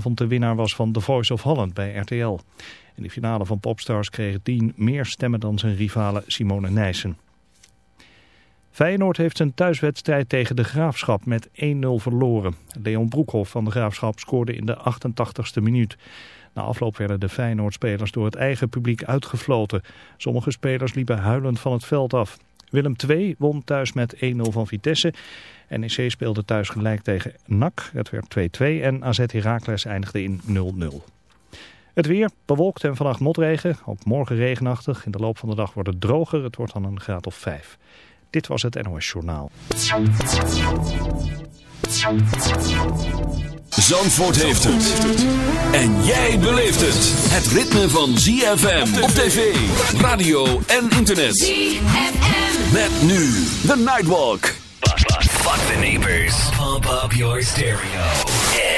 de winnaar was van The Voice of Holland bij RTL. In de finale van Popstars kreeg Dean meer stemmen dan zijn rivale Simone Nijssen. Feyenoord heeft zijn thuiswedstrijd tegen de Graafschap met 1-0 verloren. Leon Broekhoff van de Graafschap scoorde in de 88ste minuut. Na afloop werden de Feyenoord-spelers door het eigen publiek uitgefloten. Sommige spelers liepen huilend van het veld af. Willem II won thuis met 1-0 van Vitesse. NEC speelde thuis gelijk tegen NAC. Het werd 2-2 en AZ Heracles eindigde in 0-0. Het weer bewolkt en vannacht motregen. Ook morgen regenachtig. In de loop van de dag wordt het droger. Het wordt dan een graad of 5. Dit was het NOS Journaal. Zandvoort heeft het. En jij beleeft het. Het ritme van ZFM op tv, radio en internet. ZFM. Met nu The Nightwalk. Fuck the neighbors. Pump up your stereo.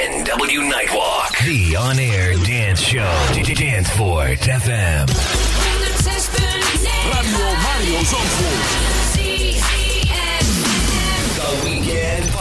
NW Nightwalk. The on-air dance show. Danceport FM. Radio Mario Zandvoort.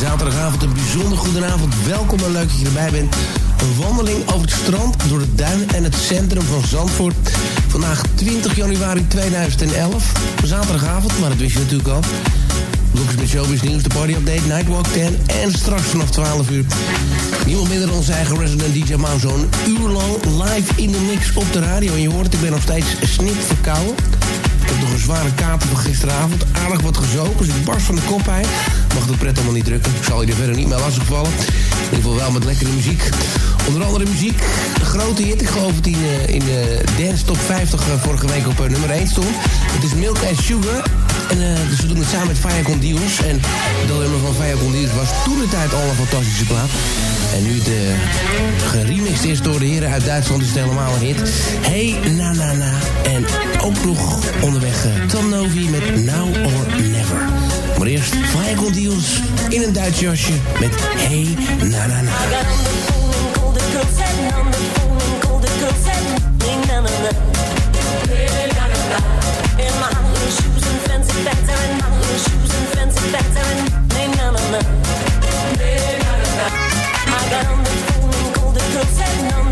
Zaterdagavond een bijzonder goede avond. Welkom en leuk dat je erbij bent. Een wandeling over het strand, door de duinen en het centrum van Zandvoort. Vandaag 20 januari 2011. Zaterdagavond, maar dat wist je natuurlijk al. Blokjes met showbiz nieuws, de party update, Nightwalk 10 en straks vanaf 12 uur. Niemand minder dan onze eigen resident DJ Mao. Zo'n uur lang live in de mix op de radio. En je hoort ik ben nog steeds snip verkouden. Heb nog een zware kater van gisteravond. Aardig wat gezopen, dus ik barst van de kop uit. Mag de pret allemaal niet drukken. Ik zal je er verder niet meer lastigvallen. In ieder geval wel met lekkere muziek. Onder andere muziek. Een grote hit. Ik geloof dat die in, eh, in de Dance Top 50 eh, vorige week op eh, nummer 1 stond. Het is Milk and Sugar. En uh, dus we doen het samen met Faya Condios. En dat nummer van Faya Condios was toen de tijd al een fantastische plaat. En nu de geremixed is door de heren uit Duitsland, dus is het helemaal een hit. Hey, na na na. En ook nog onderweg eh, Tom Novi met Now or Never. Maar eerst Michael Deals in een Duits jasje met Hey, na na na. no techno.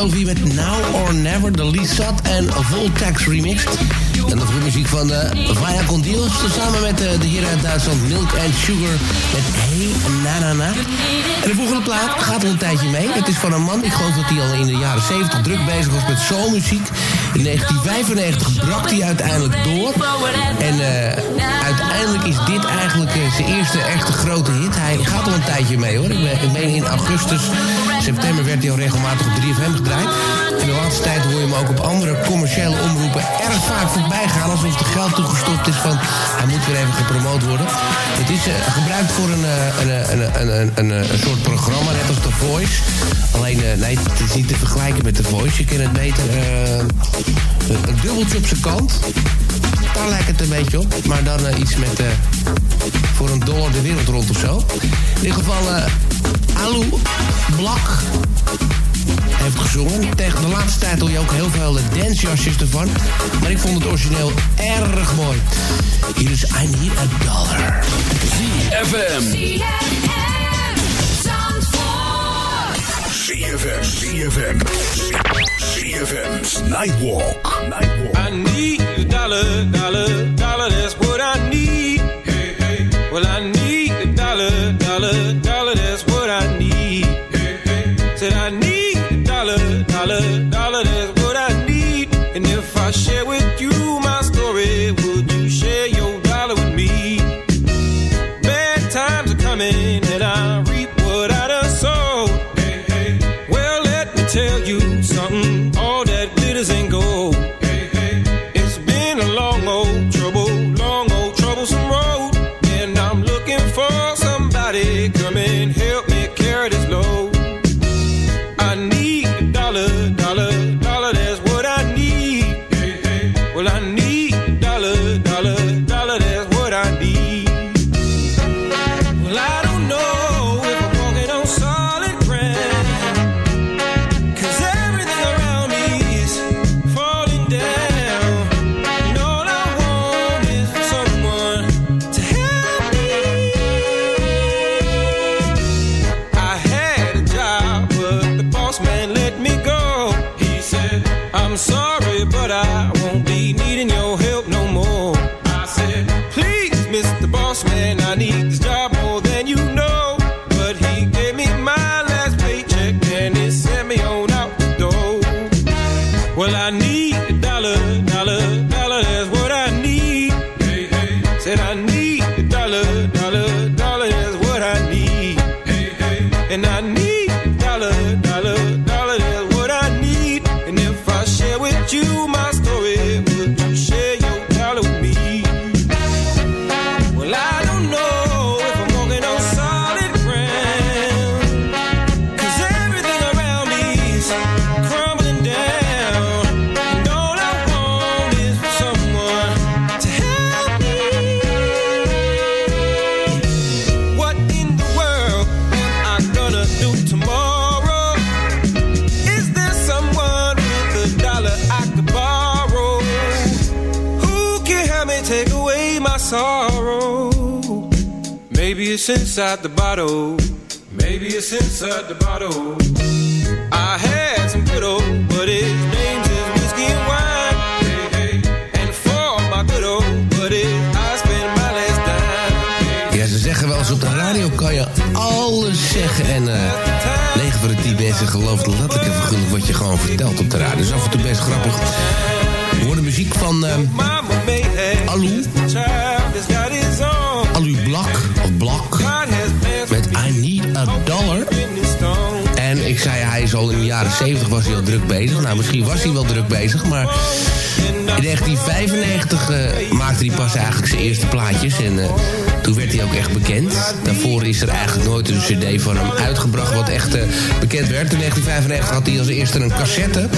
Novi met Now or Never, de Lisat en Voltax remix. En de muziek van uh, Vaya Con Dios, samen met uh, de heren uit Duitsland Milk and Sugar met Hey Na Na Na. En de volgende plaat gaat al een tijdje mee. Het is van een man, ik geloof dat hij al in de jaren 70 druk bezig was met soulmuziek. In 1995 brak hij uiteindelijk door. En uh, uiteindelijk is dit eigenlijk zijn eerste echte grote hit. Hij gaat al een tijdje mee hoor. Ik, ik meen in augustus, september werd hij al regelmatig op 3FM gedraaid. En de laatste tijd hoor je hem ook op andere commerciële omroepen erg vaak voorbij gaan. Alsof er geld toegestopt is van hij moet weer even gepromoot worden. Het is uh, gebruikt voor een, uh, een, een, een, een, een, soort programma, net als The Voice. Alleen, uh, nee, het is niet te vergelijken met The Voice. Je kent het beter. een dubbeltje op zijn kant. Daar lijkt het een beetje op. Maar dan iets met voor een dollar de wereld rond of zo. In ieder geval, Alu Blak heeft gezongen. Tegen de laatste tijd hoor je ook heel veel dancejasjes ervan. Maar ik vond het origineel erg mooi. Hier is I Need a Dollar. ZFM. ZFM. ZFM. ZFM's Nightwalk. Nightwalk. I need a dollar, dollar, dollar, that's what I need. Hey, hey. Well, I need inside the bottle. Maybe it's inside the bottle. I had some good old, but his name's is whiskey and wine. Hey, hey. And for my good old buddy, I spend my last dime. Ja, ze zeggen wel eens op de radio kan je alles zeggen. En eh 9 van de 10 mensen gelooft letterlijk en figuurlijk wat je gewoon vertelt op de radio. Is af en toe best grappig. We horen muziek van eh, is al in de jaren 70 was hij al druk bezig. Nou, misschien was hij wel druk bezig, maar in 1995 eh, maakte hij pas eigenlijk zijn eerste plaatjes. En eh, toen werd hij ook echt bekend. Daarvoor is er eigenlijk nooit een cd van hem uitgebracht wat echt eh, bekend werd. In 1995 had hij als eerste een cassette.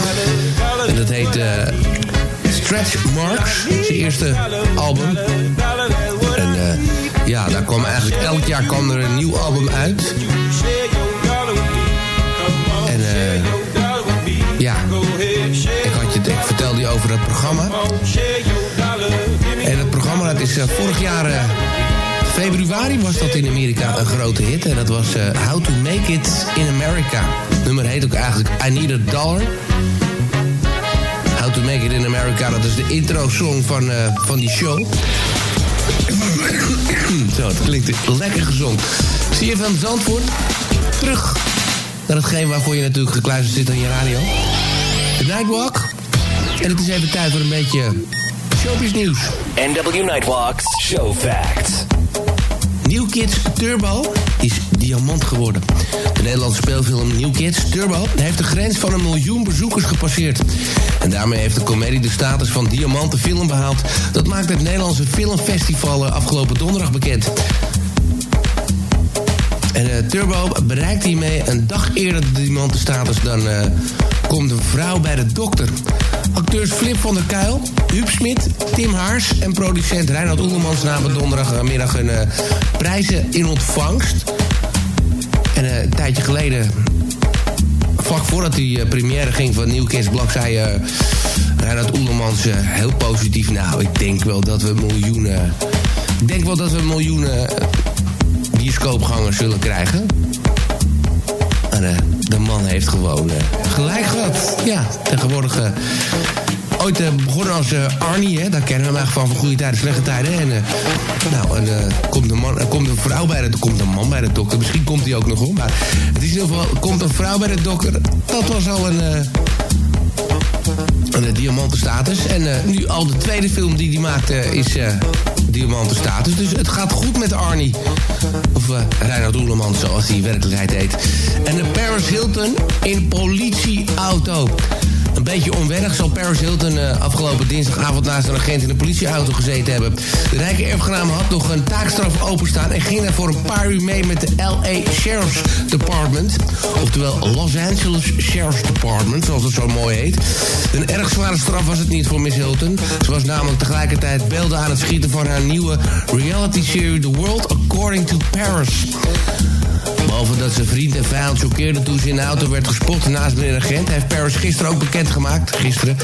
En dat heet Stretch Marks, zijn eerste album. En ja, daar kwam eigenlijk elk jaar kwam er een nieuw album uit. Over dat programma. En het programma dat is eh, vorig jaar eh, februari was dat in Amerika een grote hit. En dat was eh, How to Make It in America. Het nummer heet ook eigenlijk I Need a Dollar. How to Make It in America, dat is de intro-song van, van die show. Zo, het klinkt lekker gezond. Zie je van Zandvoort? Terug naar hetgeen waarvoor je natuurlijk gekluisterd zit aan je radio. De Nightwalk. En het is even tijd voor een beetje showbiz nieuws. NW Nightwalks Show Facts. New Kids Turbo is diamant geworden. De Nederlandse speelfilm New Kids Turbo heeft de grens van een miljoen bezoekers gepasseerd. En daarmee heeft de comedie de status van diamante film behaald. Dat maakt het Nederlandse Filmfestival afgelopen donderdag bekend. En eh, Turbo bereikt hiermee een dag eerder de diamantenstatus dan eh, komt een vrouw bij de dokter. Acteurs Flip van der Kuil, Huub Smit, Tim Haars en producent Reinhard Oelemans namen donderdagmiddag hun eh, prijzen in ontvangst. En eh, een tijdje geleden, vlak voordat die eh, première ging van New Kids zei eh Reinhard Oelemans heel positief... nou, ik denk wel dat we miljoenen... Ik denk wel dat we miljoenen bioscoopgangers zullen krijgen. Eh, de man heeft gewoon eh, gelijk gehad. Ja, tegenwoordig... eh, ooit begonnen als Arnie, hè, daar kennen we hem eigenlijk van van goede tijden, slechte tijden. En, nou, en komt, een man, komt een vrouw bij de komt man bij de dokter. Misschien komt hij ook nog om. Maar het is in ieder geval, komt een vrouw bij de dokter. Dat was al een... een eh, diamantenstatus. En eh, nu al de tweede film die hij maakte is eh diamantenstatus. Dus het gaat goed met Arnie. Of eh Reinhard Oelemans, zoals hij werkelijkheid heet. En de Paris Hilton in politieauto. Een beetje onwennig zal Paris Hilton eh, afgelopen dinsdagavond naast een agent in een politieauto gezeten hebben. De rijke erfgenaam had nog een taakstraf openstaan en ging daar voor een paar uur mee met de LA Sheriff's Department. Oftewel Los Angeles Sheriff's Department, zoals het zo mooi heet. Een erg zware straf was het niet voor Miss Hilton. Ze was namelijk tegelijkertijd beelden aan het schieten van haar nieuwe reality-serie The World According to Paris. Behalve dat ze vriend en vijand choqueerde toen ze in de auto werd gespot naast meneer agent... heeft Paris gisteren ook bekendgemaakt, gisteren...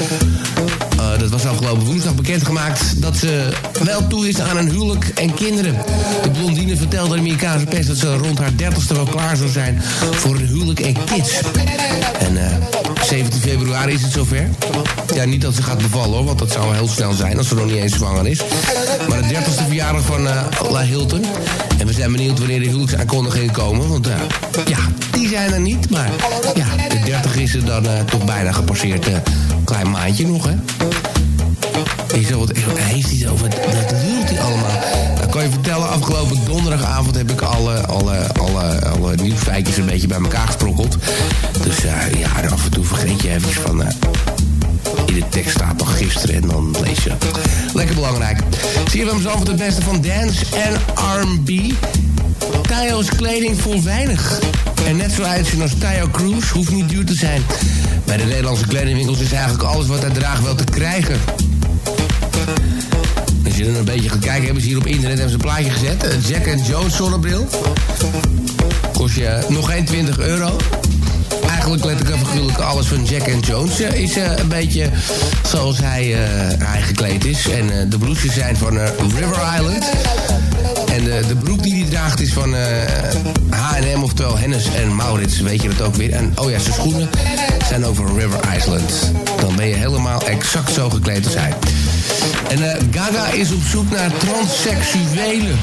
eh, dat was afgelopen woensdag bekendgemaakt dat ze wel toe is aan een huwelijk en kinderen. De blondine vertelde de Amerikaanse pers dat ze rond haar dertigste wel klaar zou zijn voor een huwelijk en kids. En 17 februari is het zover. Ja, niet dat ze gaat bevallen hoor, want dat zou heel snel zijn als ze nog niet eens zwanger is. Maar de 30ste verjaardag van La Hilton. En we zijn benieuwd wanneer de huwelijksaankondigingen komen. Want ja, die zijn er niet. Maar ja, de 30 is er dan toch bijna gepasseerd. klein maandje nog, hè. Ik zo, hij zo, wat, wat wilt hij allemaal? Dan kan je vertellen, afgelopen donderdagavond heb ik alle, alle, alle, alle nieuwsfeitjes een beetje bij elkaar gesprokkeld. Dus uh, ja, af en toe vergeet je even van... In de tekst staat gisteren en dan lees je. Lekker belangrijk. Van mezelf het beste van dance en R&B. Tayo's kleding voor weinig. En net zo uitzien als Tayo Cruz hoeft niet duur te zijn. Bij de Nederlandse kledingwinkels is eigenlijk alles wat hij draagt wel te krijgen. Als je er een beetje gaat kijken, hebben ze hier op internet hebben ze een plaatje gezet. Een Jack and zonnebril. Kost je nog geen 20 euro. Eigenlijk letterlijk figuurlijk alles van Jack and Jones uh, is uh, een beetje zoals hij, uh, hij gekleed is. En de bloesjes zijn van River Island. En de, de broek die hij draagt is van H&M, oftewel Hennis en Maurits. Weet je dat ook weer. En oh ja, zijn schoenen zijn over River Island. Dan ben je helemaal exact zo gekleed als hij. En Gaga is op zoek naar transseksuelen.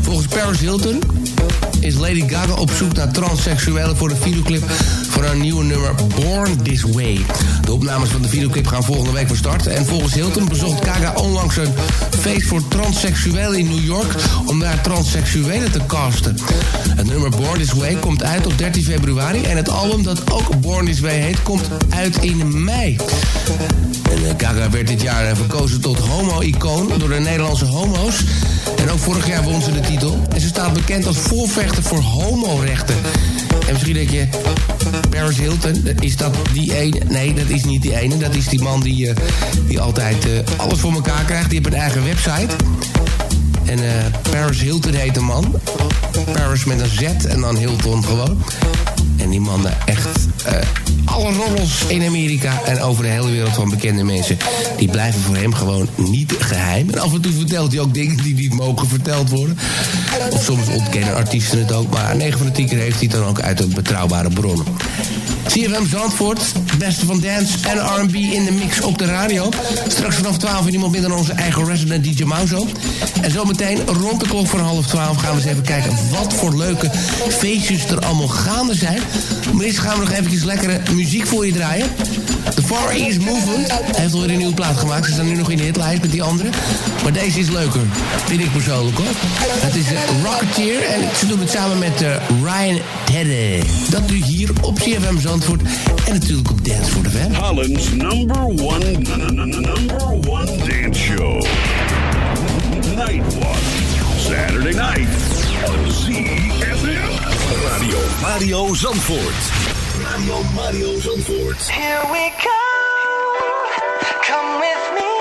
Volgens Paris Hilton is Lady Gaga op zoek naar transseksuelen voor de videoclip voor haar nieuwe nummer Born This Way. De opnames van de videoclip gaan volgende week van start. En volgens Hilton bezocht Gaga onlangs een feest voor transseksuelen in New York om daar transseksuelen te casten. Het nummer Born This Way komt uit op 13 februari en het album dat ook Born This Way heet komt uit in mei. En eh, Gaga werd dit jaar eh, verkozen tot homo-icoon door de Nederlandse homo's. En ook vorig jaar won ze de titel. En ze staat bekend als voorvechter voor homorechten. En misschien denk je, Paris Hilton, is dat die ene? Nee, dat is niet die ene. Dat is die man die, uh, die altijd uh, alles voor elkaar krijgt. Die heeft een eigen website. En uh, Paris Hilton heet de man. Paris met een Z en dan Hilton gewoon. En die man echt alle rollers in Amerika en over de hele wereld van bekende mensen... die blijven voor hem gewoon niet geheim. En af en toe vertelt hij ook dingen die niet mogen verteld worden. Of soms ontkennen artiesten het ook. Maar 9 van de 10 keer heeft hij dan ook uit een betrouwbare bron. CFM Zandvoort, het beste van dance en R&B in de mix op de radio. Straks vanaf 12 uur iemand minder dan onze eigen resident DJ Mauzo. En zometeen rond de klok van half 12 gaan we eens even kijken wat voor leuke feestjes er allemaal gaande zijn. Maar eerst gaan we nog eventjes lekkere muziek voor je draaien. The Far East Movement heeft alweer een nieuwe plaat gemaakt. Ze staan nu nog in de hitlijst met die andere. Maar deze is leuker, vind ik persoonlijk hoor. Het is uh, Rocketeer en ze doen het samen met uh, Ryan Teddy. Dat nu hier op CFM Zandvoort en natuurlijk op Dance for the Fan. Holland's number one, number one dance show. Nightwalk. Saturday night. CFM. Radio Mario Zandvoort. Radio Mario Zandvoort. Here we go. Come with me.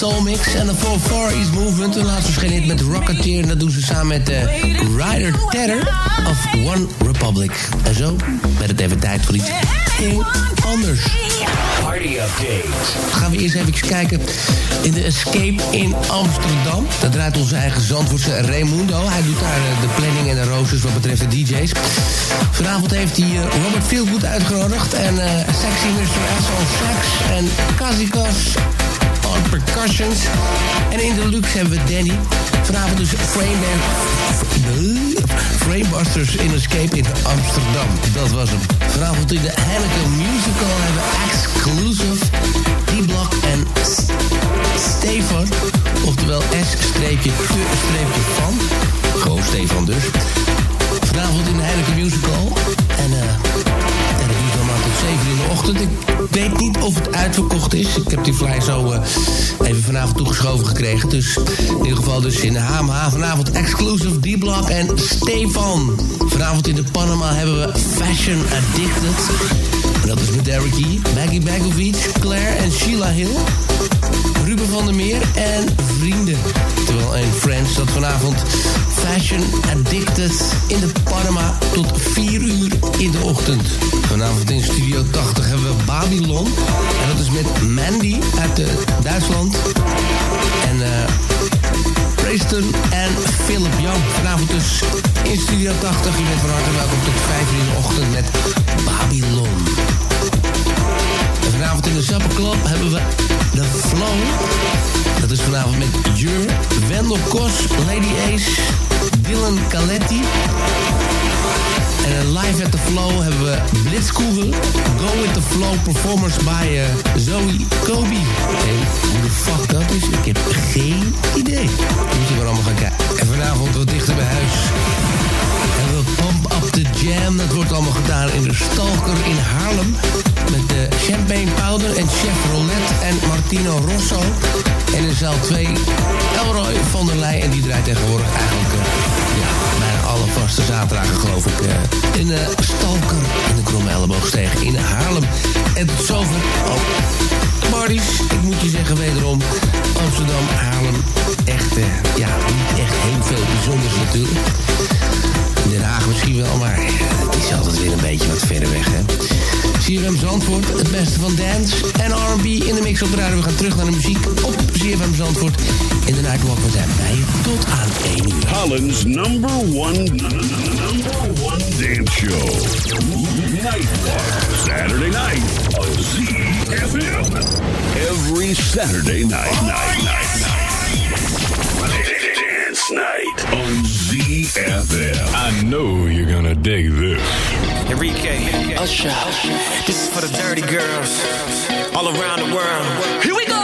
Scientific Soul Mix en de 4 Far East Movement. En laatst verscheen dit met Rocketeer en dat doen ze samen met de Rider Terror of One Republic. En zo werd het even tijd voor iets heel anders. Party Update. gaan we eerst even kijken in de Escape in Amsterdam. Dat draait onze eigen Zandvoortse Raimundo. Hij doet daar eh, de planning en de roosters wat betreft de DJ's. Vanavond heeft hij eh, Robert Fieldwood uitgenodigd. En eh, Sexy Mr. On Sax. En Kazikas on Percussions. En in de luxe hebben we Danny. Vanavond dus Frame Framebusters in Escape in Amsterdam. Dat was hem. Vanavond in de Henneken Musical hebben we Exclusive, D-Block en Stefan. Oftewel S-te-van. Gewoon Stefan dus. Vanavond in de Henneken Musical. En eh... duurt allemaal tot 7 uur in de ochtend. Ik weet niet of het uitverkocht is. Ik heb die fly zo eh, even vanavond toegeschoven gekregen. Dus in ieder geval dus in de HMH. Vanavond exclusive D-Block en Stefan. Vanavond in de Panama hebben we Fashion Addicted. Dat is met Derek E. Maggie Bagovic, Claire en Sheila Hill. Ruben van der Meer en vrienden. Terwijl een Friends dat vanavond Fashion Addicted in de Panama tot 4 uur in de ochtend. Vanavond in Studio 80 hebben we Babylon. En dat is met Mandy uit eh, Duitsland. En eh Preston en Philip Young. Vanavond dus in Studio 80. Je bent van harte welkom tot 5 uur in de ochtend met Babylon. En vanavond in de Supper hebben we The Flow. Dat is vanavond met Jur, Wendel Kos, Lady Ace, Dylan Caletti. En live at the Flow hebben we Blitzkugel, Go with the Flow performance by eh, Zoe Kobe. En hoe de fuck dat is, ik heb geen idee. Moet je maar allemaal gaan kijken. En vanavond wat dichter bij huis hebben we Pump Up the Jam. Dat wordt allemaal gedaan in de Stalker in Haarlem. Met de Champagne Powder en Chef Roulette en Martino Rosso. En in zaal 2 Elroy van der Leij. En die draait tegenwoordig eigenlijk eh, ja, bijna alle vaste zaterdagen geloof ik. eh, in de Stalker in de Kromme Elleboogsteeg in Haarlem. En tot zover ook parties. Ik moet je zeggen wederom Amsterdam, Haarlem. Echt, ja, niet echt heel veel bijzonders natuurlijk. In Den Haag misschien wel, maar het is altijd weer een beetje wat verder weg, hè. CFM Zandvoort, het beste van dance en R&B in de mix op de radio. We gaan terug naar de muziek op CFM Zandvoort. In de Nightwalk, we zijn bij je tot aan 1 uur. Holland's number one, number one dance show. Nightwalk. Saturday night on ZFM. Every Saturday night, night, night, night. Dance night on ZFM. I know you're gonna dig this. Enrique, Usher, this is for the dirty girls all around the world. Here we go.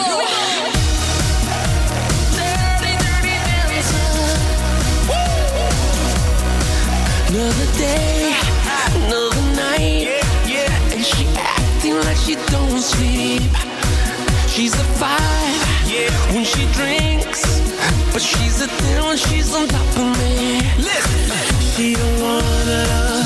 Another day, another night, and she acting like she don't sleep. She's a five when she drinks, but she's a ten when she's on top of me. Listen, she don't wanna love,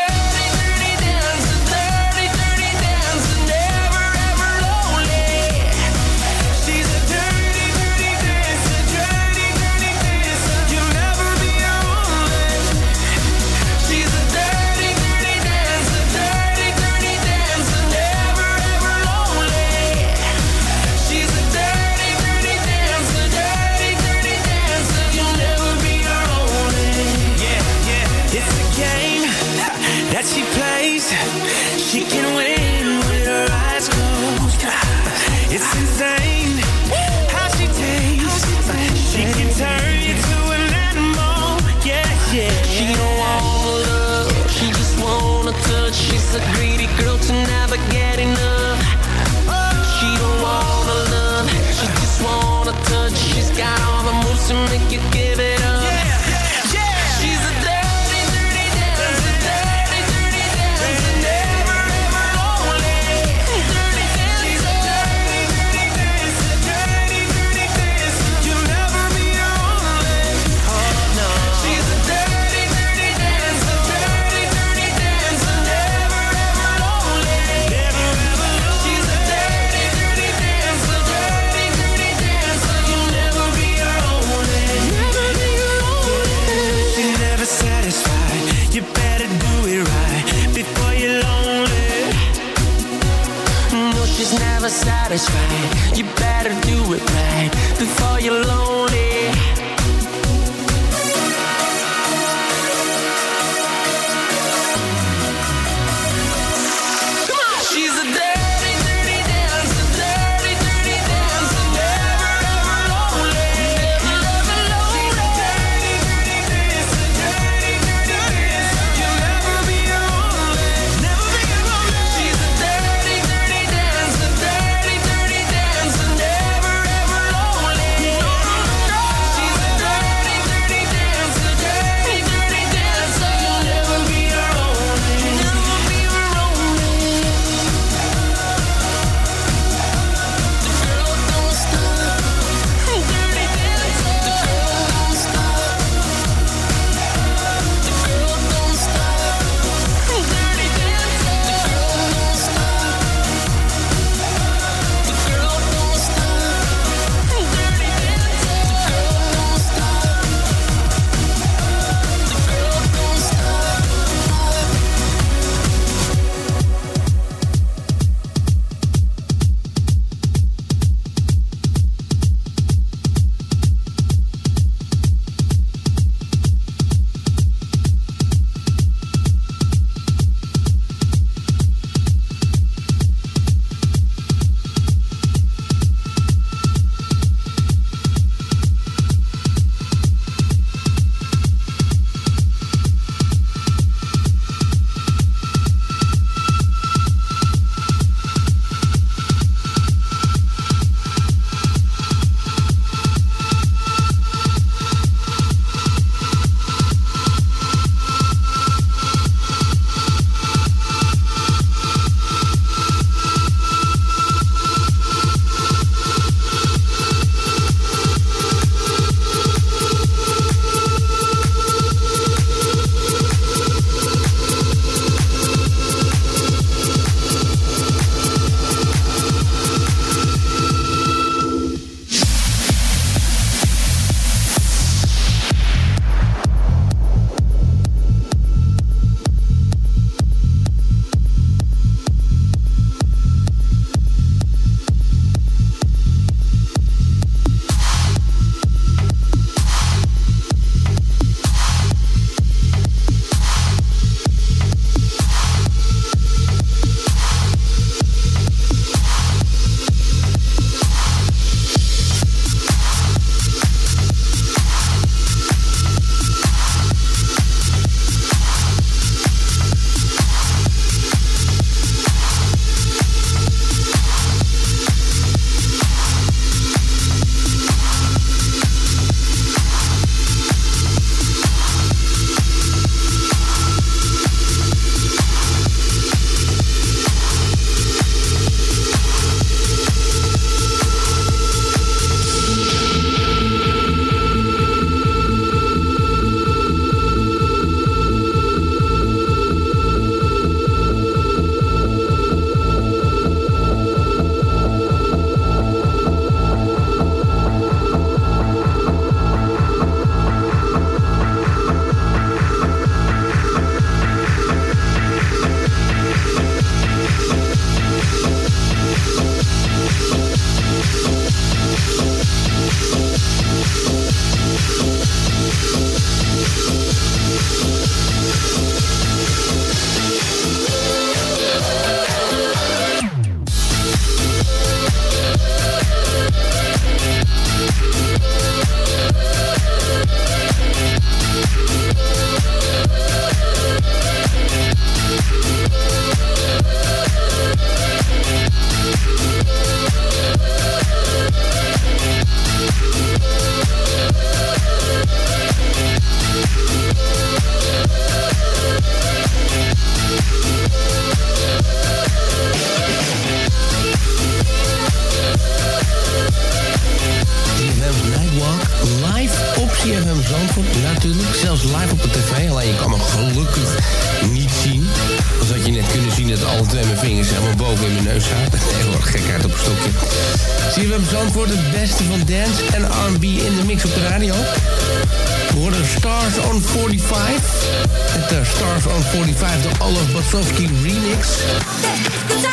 45, de Olaf Basowski remix.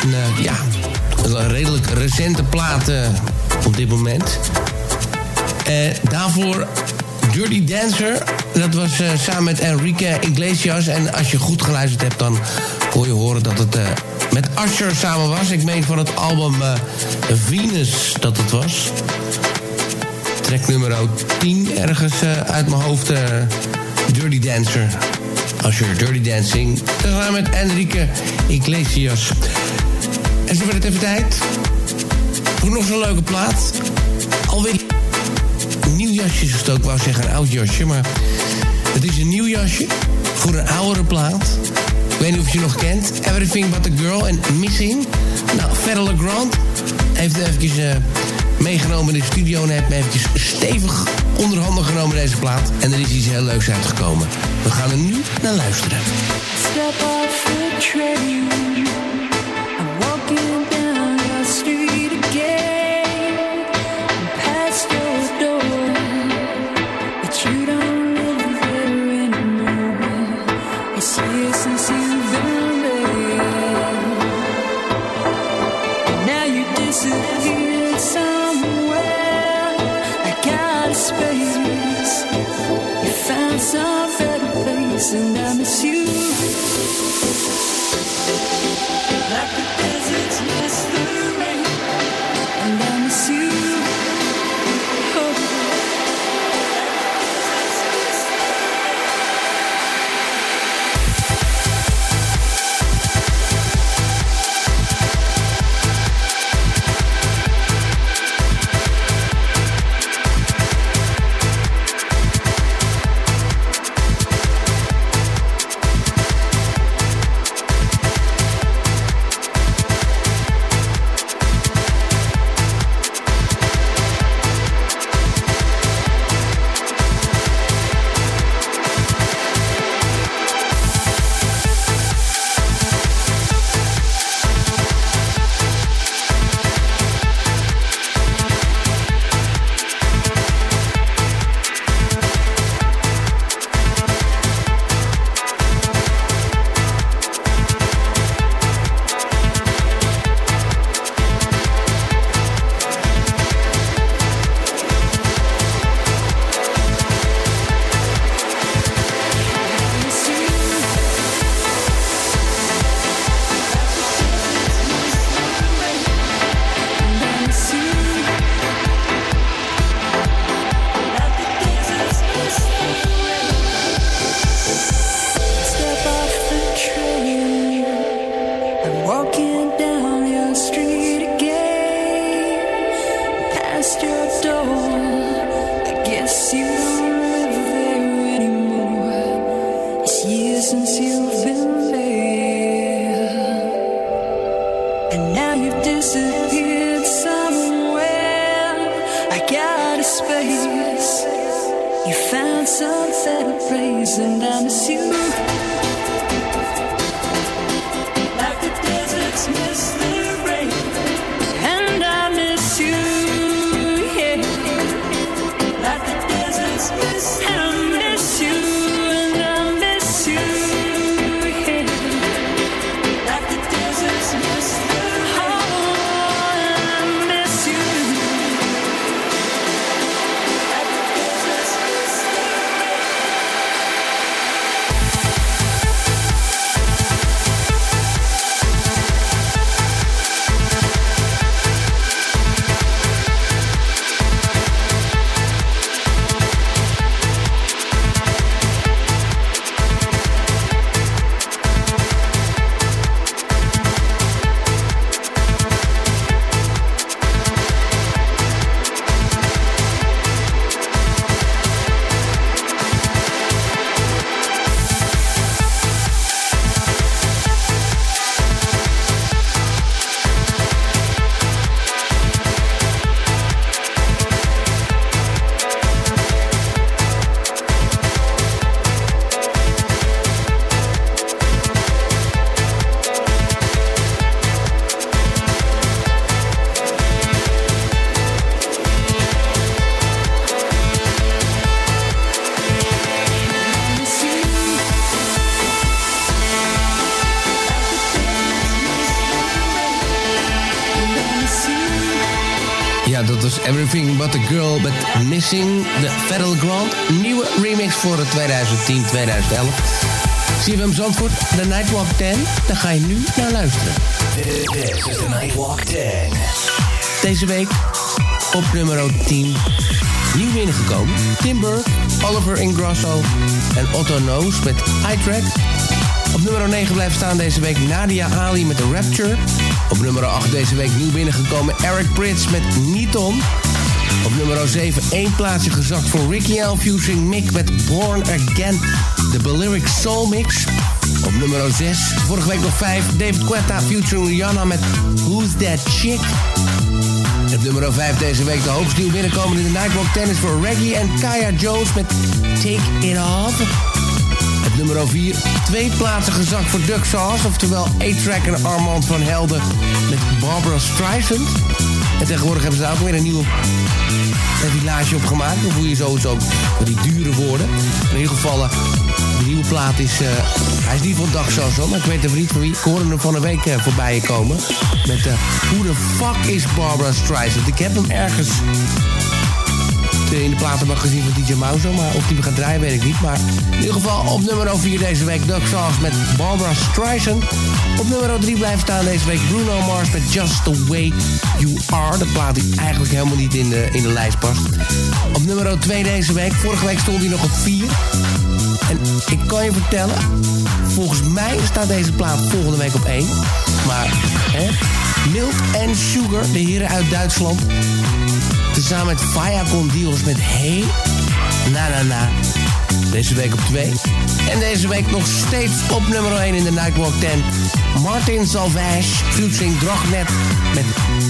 Eh, ja, Een redelijk recente plaat eh, op dit moment. Eh, daarvoor Dirty Dancer. Dat was samen met Enrique Iglesias. En als je goed geluisterd hebt, dan kon je horen dat het met Usher samen was. Ik meen van het album Venus dat het was. Track nummer 10 ergens uit mijn hoofd. Dirty Dancer. Usher, Dirty Dancing. Samen met Enrique Iglesias. En zo werd het even tijd. Voor nog zo'n leuke plaat. Alweer nieuw jasje is het ook. Ik wou zeggen een oud jasje, maar het is een nieuw jasje voor een oudere plaat. Ik weet niet of je nog kent. Everything But The Girl en Missing. Nou, Federal Grant heeft het eventjes eh, meegenomen in de studio... en heeft me eventjes stevig onder handen genomen deze plaat. En er is iets heel leuks uitgekomen. We gaan er nu naar luisteren. Step the. Missing the Federal Grant. Nieuwe remix voor het 2010-2011. CFM Zandvoort, The Nightwalk 10. Daar ga je nu naar luisteren. This is the Nightwalk 10. Deze week op nummer 10. Nieuw binnengekomen. Tim Burke, Oliver Ingrosso en Otto Knows met iTrack. Op nummer 9 blijft staan deze week Nadia Ali met The Rapture. Op nummer 8 deze week nieuw binnengekomen Eric Prits met Niton. Op nummer 7 één plaatsje gezakt voor Ricky L. Fusing Mick met Born Again. De Balearic Soul Mix. Op nummer 6, vorige week nog 5, David Guetta featuring Rihanna met Who's That Chick. Op nummer 5 deze week de hoogst nieuw binnenkomen in de Nightwalk Tennis voor Reggie en Kaya Jones met Take It Off. Op nummer 4 twee plaatsen gezakt voor Duck Sauce, oftewel A-Track en Armand van Helden met Barbara Streisand. En tegenwoordig hebben ze daar ook weer een nieuwe village opgemaakt. Dan voel je sowieso door die dure woorden. In ieder geval, eh, de nieuwe plaat is... eh, hij is niet van Dag Sauce, maar ik weet even niet van wie. Ik hoorde hem van een week eh, voorbij komen. Met eh Hoe de fuck is Barbara Streisand? Ik heb hem ergens in de platenbak gezien van DJ Mauzo. Maar of die me gaat draaien, weet ik niet. Maar in ieder geval op nummer 4 deze week Doug Sauce met Barbara Streisand. Op nummer 3 blijft staan deze week Bruno Mars met Just The Way You Are. De plaat die eigenlijk helemaal niet in de, in de lijst past. Op nummer 2 deze week. Vorige week stond hij nog op 4. En ik kan je vertellen, volgens mij staat deze plaat volgende week op 1. Maar, hè? Milk and Sugar, de heren uit Duitsland. Tezamen met Faya Dios met Hey Na Na Na. Deze week op 2. En deze week nog steeds op nummer 1 in de Nightwalk 10. Martin Salvage, featuring Dragnet met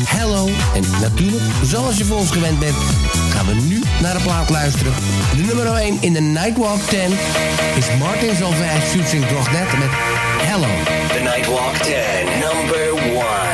Hello. En natuurlijk, zoals je voor ons gewend bent, gaan we nu naar de plaat luisteren. De nummer 1 in de Nightwalk 10 is Martin Salvage, featuring Dragnet met Hello. The Nightwalk 10, number 1.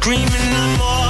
Screaming I'm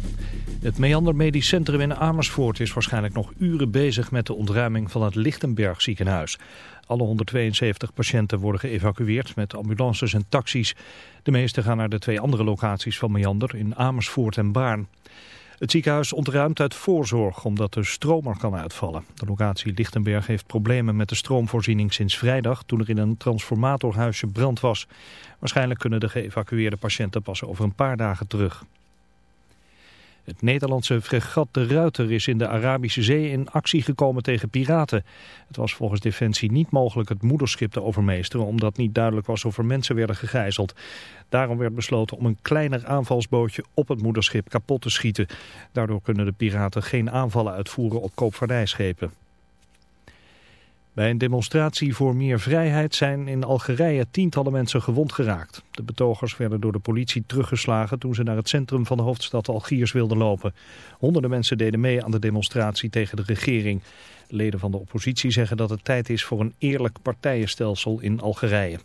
Het Meander Medisch Centrum in Amersfoort is waarschijnlijk nog uren bezig met de ontruiming van het Lichtenberg ziekenhuis. Alle 172 patiënten worden geëvacueerd met ambulances en taxis. De meeste gaan naar de twee andere locaties van Meander in Amersfoort en Baarn. Het ziekenhuis ontruimt uit voorzorg omdat de stroom er kan uitvallen. De locatie Lichtenberg heeft problemen met de stroomvoorziening sinds vrijdag toen er in een transformatorhuisje brand was. Waarschijnlijk kunnen de geëvacueerde patiënten pas over een paar dagen terug. Het Nederlandse fregat De Ruiter is in de Arabische Zee in actie gekomen tegen piraten. Het was volgens Defensie niet mogelijk het moederschip te overmeesteren... omdat niet duidelijk was of er mensen werden gegijzeld. Daarom werd besloten om een kleiner aanvalsbootje op het moederschip kapot te schieten. Daardoor kunnen de piraten geen aanvallen uitvoeren op koopvaardijschepen. Bij een demonstratie voor meer vrijheid zijn in Algerije tientallen mensen gewond geraakt. De betogers werden door de politie teruggeslagen toen ze naar het centrum van de hoofdstad Algiers wilden lopen. Honderden mensen deden mee aan de demonstratie tegen de regering. Leden van de oppositie zeggen dat het tijd is voor een eerlijk partijenstelsel in Algerije.